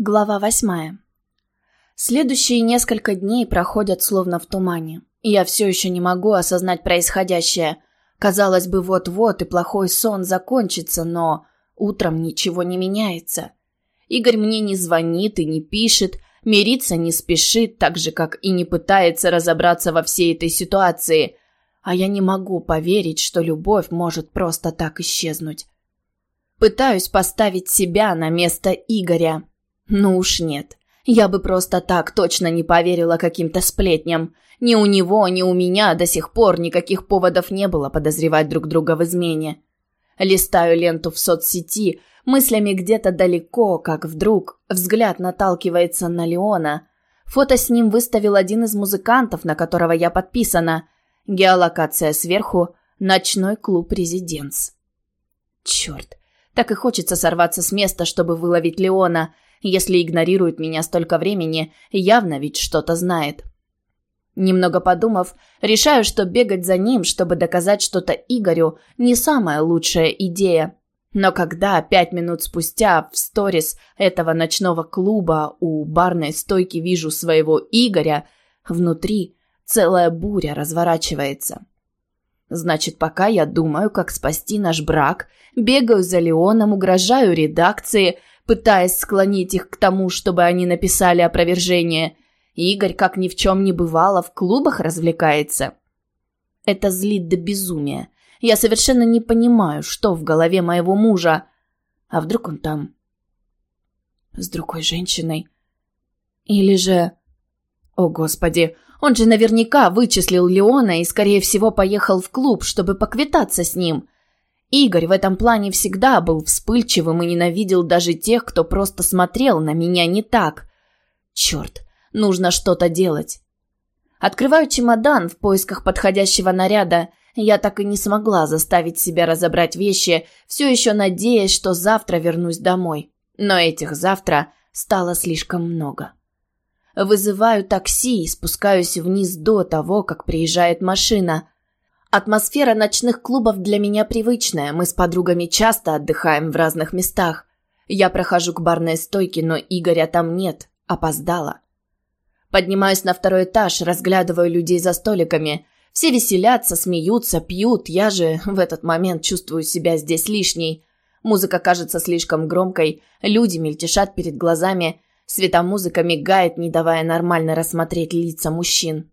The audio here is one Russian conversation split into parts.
Глава восьмая. Следующие несколько дней проходят словно в тумане. И я все еще не могу осознать происходящее. Казалось бы, вот-вот и плохой сон закончится, но утром ничего не меняется. Игорь мне не звонит и не пишет, мириться не спешит, так же, как и не пытается разобраться во всей этой ситуации. А я не могу поверить, что любовь может просто так исчезнуть. Пытаюсь поставить себя на место Игоря. Ну уж нет. Я бы просто так точно не поверила каким-то сплетням. Ни у него, ни у меня до сих пор никаких поводов не было подозревать друг друга в измене. Листаю ленту в соцсети, мыслями где-то далеко, как вдруг взгляд наталкивается на Леона. Фото с ним выставил один из музыкантов, на которого я подписана. Геолокация сверху «Ночной клуб «Резиденс». Черт, так и хочется сорваться с места, чтобы выловить Леона – если игнорирует меня столько времени, явно ведь что-то знает. Немного подумав, решаю, что бегать за ним, чтобы доказать что-то Игорю, не самая лучшая идея. Но когда пять минут спустя в сторис этого ночного клуба у барной стойки вижу своего Игоря, внутри целая буря разворачивается. Значит, пока я думаю, как спасти наш брак, бегаю за Леоном, угрожаю редакции, пытаясь склонить их к тому, чтобы они написали опровержение. Игорь, как ни в чем не бывало, в клубах развлекается. Это злит до безумия. Я совершенно не понимаю, что в голове моего мужа. А вдруг он там с другой женщиной? Или же... О, Господи, он же наверняка вычислил Леона и, скорее всего, поехал в клуб, чтобы поквитаться с ним. Игорь в этом плане всегда был вспыльчивым и ненавидел даже тех, кто просто смотрел на меня не так. Черт, нужно что-то делать. Открываю чемодан в поисках подходящего наряда. Я так и не смогла заставить себя разобрать вещи, все еще надеясь, что завтра вернусь домой. Но этих завтра стало слишком много. Вызываю такси и спускаюсь вниз до того, как приезжает машина. Атмосфера ночных клубов для меня привычная, мы с подругами часто отдыхаем в разных местах. Я прохожу к барной стойке, но Игоря там нет, опоздала. Поднимаюсь на второй этаж, разглядываю людей за столиками. Все веселятся, смеются, пьют, я же в этот момент чувствую себя здесь лишней. Музыка кажется слишком громкой, люди мельтешат перед глазами, светомузыка мигает, не давая нормально рассмотреть лица мужчин.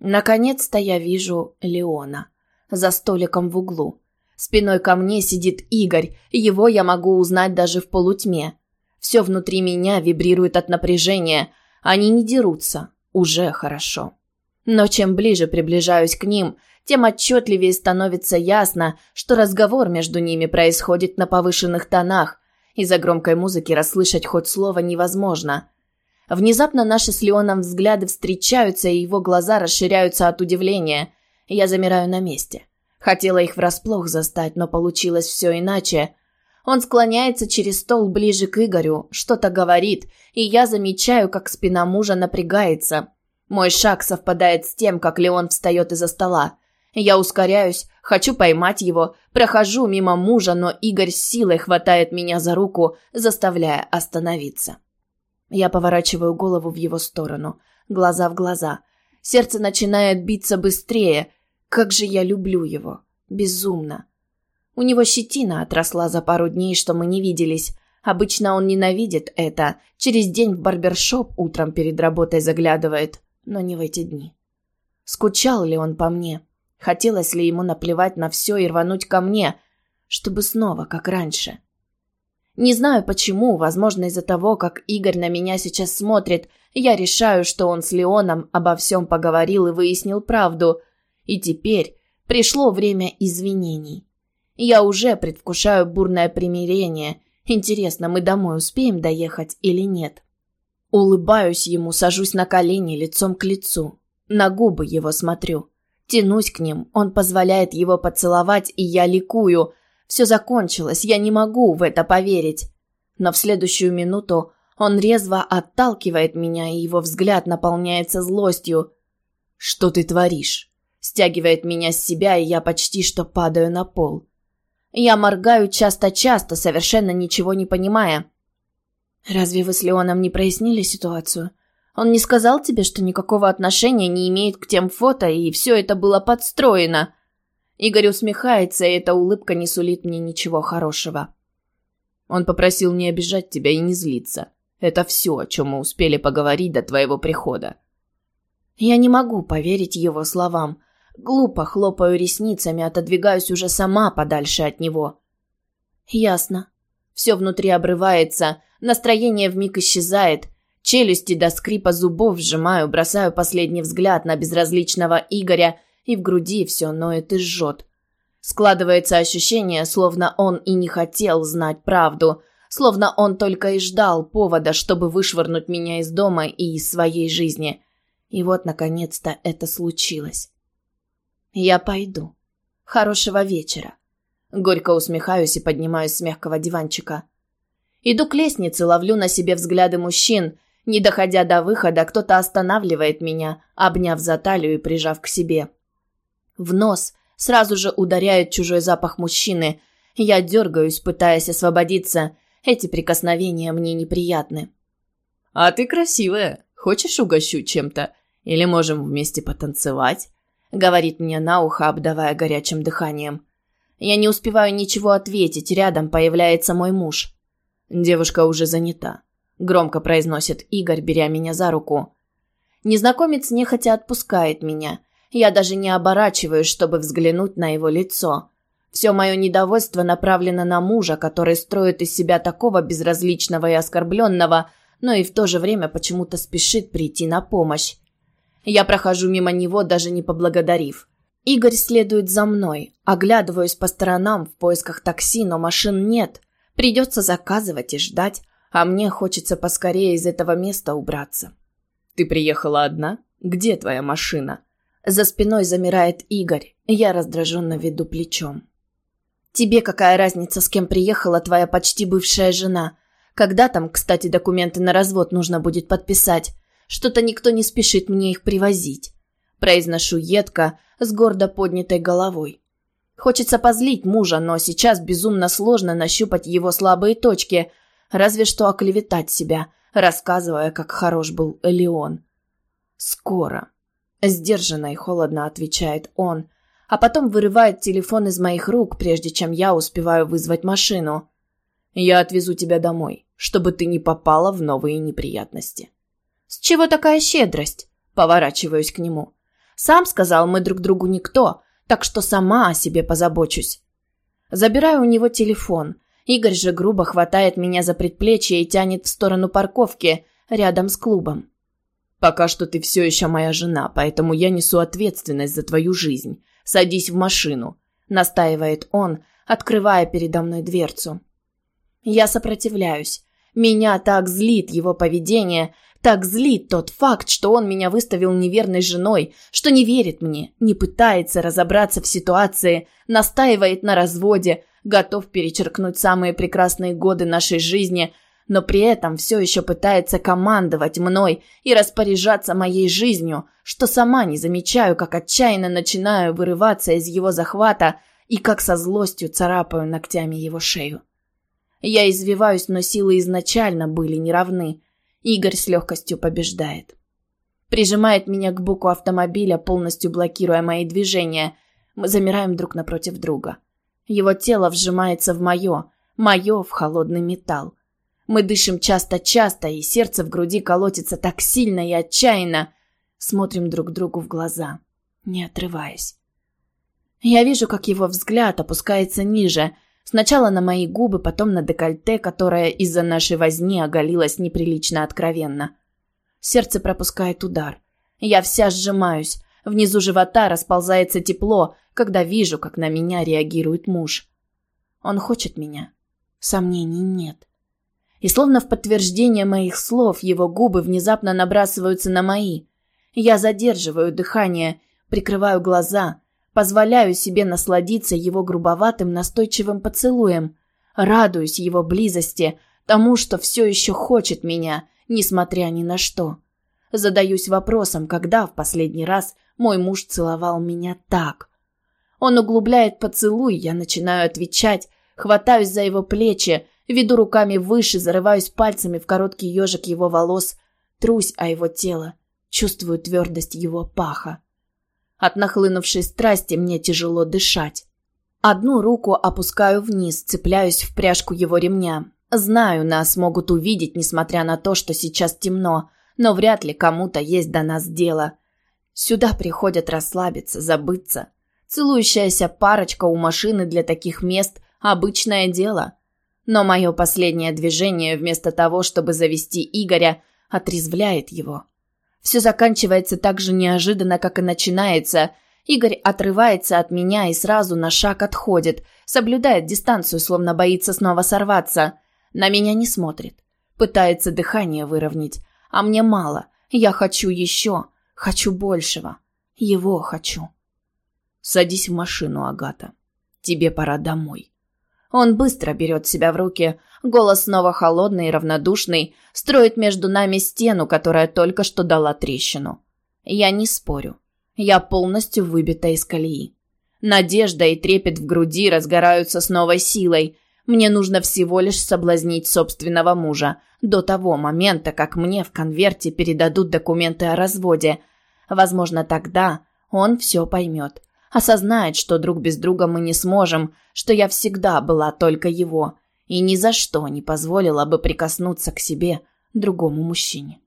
Наконец-то я вижу Леона. За столиком в углу. Спиной ко мне сидит Игорь, его я могу узнать даже в полутьме. Все внутри меня вибрирует от напряжения. Они не дерутся. Уже хорошо. Но чем ближе приближаюсь к ним, тем отчетливее становится ясно, что разговор между ними происходит на повышенных тонах. Из-за громкой музыки расслышать хоть слово невозможно. Внезапно наши с Леоном взгляды встречаются, и его глаза расширяются от удивления. Я замираю на месте. Хотела их врасплох застать, но получилось все иначе. Он склоняется через стол ближе к Игорю, что-то говорит, и я замечаю, как спина мужа напрягается. Мой шаг совпадает с тем, как Леон встает из-за стола. Я ускоряюсь, хочу поймать его, прохожу мимо мужа, но Игорь с силой хватает меня за руку, заставляя остановиться. Я поворачиваю голову в его сторону, глаза в глаза. Сердце начинает биться быстрее. Как же я люблю его. Безумно. У него щетина отросла за пару дней, что мы не виделись. Обычно он ненавидит это. Через день в барбершоп утром перед работой заглядывает. Но не в эти дни. Скучал ли он по мне? Хотелось ли ему наплевать на все и рвануть ко мне, чтобы снова, как раньше? Не знаю почему, возможно из-за того, как Игорь на меня сейчас смотрит, я решаю, что он с Леоном обо всем поговорил и выяснил правду. И теперь пришло время извинений. Я уже предвкушаю бурное примирение. Интересно, мы домой успеем доехать или нет? Улыбаюсь ему, сажусь на колени лицом к лицу. На губы его смотрю. Тянусь к ним, он позволяет его поцеловать, и я ликую – все закончилось, я не могу в это поверить. Но в следующую минуту он резво отталкивает меня, и его взгляд наполняется злостью. «Что ты творишь?» Стягивает меня с себя, и я почти что падаю на пол. Я моргаю часто-часто, совершенно ничего не понимая. «Разве вы с Леоном не прояснили ситуацию? Он не сказал тебе, что никакого отношения не имеет к тем фото, и все это было подстроено?» Игорь усмехается, и эта улыбка не сулит мне ничего хорошего. Он попросил не обижать тебя и не злиться. Это все, о чем мы успели поговорить до твоего прихода. Я не могу поверить его словам. Глупо хлопаю ресницами, отодвигаюсь уже сама подальше от него. Ясно. Все внутри обрывается, настроение вмиг исчезает, челюсти до скрипа зубов сжимаю, бросаю последний взгляд на безразличного Игоря, и в груди все ноет и жжет. Складывается ощущение, словно он и не хотел знать правду, словно он только и ждал повода, чтобы вышвырнуть меня из дома и из своей жизни. И вот, наконец-то, это случилось. Я пойду. Хорошего вечера. Горько усмехаюсь и поднимаюсь с мягкого диванчика. Иду к лестнице, ловлю на себе взгляды мужчин. Не доходя до выхода, кто-то останавливает меня, обняв за талию и прижав к себе. В нос сразу же ударяет чужой запах мужчины. Я дергаюсь, пытаясь освободиться. Эти прикосновения мне неприятны. «А ты красивая. Хочешь угощу чем-то? Или можем вместе потанцевать?» Говорит мне на ухо, обдавая горячим дыханием. Я не успеваю ничего ответить, рядом появляется мой муж. Девушка уже занята. Громко произносит Игорь, беря меня за руку. Незнакомец нехотя отпускает меня. Я даже не оборачиваюсь, чтобы взглянуть на его лицо. Все мое недовольство направлено на мужа, который строит из себя такого безразличного и оскорбленного, но и в то же время почему-то спешит прийти на помощь. Я прохожу мимо него, даже не поблагодарив. Игорь следует за мной. Оглядываюсь по сторонам в поисках такси, но машин нет. Придется заказывать и ждать, а мне хочется поскорее из этого места убраться. «Ты приехала одна? Где твоя машина?» За спиной замирает Игорь. Я раздраженно веду плечом. «Тебе какая разница, с кем приехала твоя почти бывшая жена? Когда там, кстати, документы на развод нужно будет подписать? Что-то никто не спешит мне их привозить». Произношу едко, с гордо поднятой головой. Хочется позлить мужа, но сейчас безумно сложно нащупать его слабые точки, разве что оклеветать себя, рассказывая, как хорош был Леон. «Скоро», Сдержанно и холодно отвечает он, а потом вырывает телефон из моих рук, прежде чем я успеваю вызвать машину. «Я отвезу тебя домой, чтобы ты не попала в новые неприятности». «С чего такая щедрость?» Поворачиваюсь к нему. «Сам сказал, мы друг другу никто, так что сама о себе позабочусь». Забираю у него телефон. Игорь же грубо хватает меня за предплечье и тянет в сторону парковки, рядом с клубом. Пока что ты все еще моя жена, поэтому я несу ответственность за твою жизнь. Садись в машину», — настаивает он, открывая передо мной дверцу. Я сопротивляюсь. Меня так злит его поведение, так злит тот факт, что он меня выставил неверной женой, что не верит мне, не пытается разобраться в ситуации, настаивает на разводе, готов перечеркнуть самые прекрасные годы нашей жизни — но при этом все еще пытается командовать мной и распоряжаться моей жизнью, что сама не замечаю, как отчаянно начинаю вырываться из его захвата и как со злостью царапаю ногтями его шею. Я извиваюсь, но силы изначально были неравны. Игорь с легкостью побеждает. Прижимает меня к боку автомобиля, полностью блокируя мои движения. Мы замираем друг напротив друга. Его тело вжимается в мое, мое в холодный металл. Мы дышим часто-часто, и сердце в груди колотится так сильно и отчаянно. Смотрим друг другу в глаза, не отрываясь. Я вижу, как его взгляд опускается ниже, сначала на мои губы, потом на декольте, которое из-за нашей возни оголилось неприлично откровенно. Сердце пропускает удар. Я вся сжимаюсь. Внизу живота расползается тепло, когда вижу, как на меня реагирует муж. Он хочет меня. Сомнений нет. И словно в подтверждение моих слов его губы внезапно набрасываются на мои. Я задерживаю дыхание, прикрываю глаза, позволяю себе насладиться его грубоватым настойчивым поцелуем, радуюсь его близости, тому, что все еще хочет меня, несмотря ни на что. Задаюсь вопросом, когда в последний раз мой муж целовал меня так. Он углубляет поцелуй, я начинаю отвечать, хватаюсь за его плечи, Веду руками выше, зарываюсь пальцами в короткий ежик его волос, трусь о его тело, чувствую твердость его паха. От нахлынувшей страсти мне тяжело дышать. Одну руку опускаю вниз, цепляюсь в пряжку его ремня. Знаю, нас могут увидеть, несмотря на то, что сейчас темно, но вряд ли кому-то есть до нас дело. Сюда приходят расслабиться, забыться. Целующаяся парочка у машины для таких мест – обычное дело. Но мое последнее движение, вместо того, чтобы завести Игоря, отрезвляет его. Все заканчивается так же неожиданно, как и начинается – Игорь отрывается от меня и сразу на шаг отходит, соблюдает дистанцию, словно боится снова сорваться. На меня не смотрит. Пытается дыхание выровнять. А мне мало. Я хочу еще. Хочу большего. Его хочу. Садись в машину, Агата. Тебе пора домой. Он быстро берет себя в руки. Голос снова холодный и равнодушный. Строит между нами стену, которая только что дала трещину. Я не спорю. Я полностью выбита из колеи. Надежда и трепет в груди разгораются с новой силой. Мне нужно всего лишь соблазнить собственного мужа до того момента, как мне в конверте передадут документы о разводе. Возможно, тогда он все поймет. Осознает, что друг без друга мы не сможем, что я всегда была только его и ни за что не позволила бы прикоснуться к себе другому мужчине.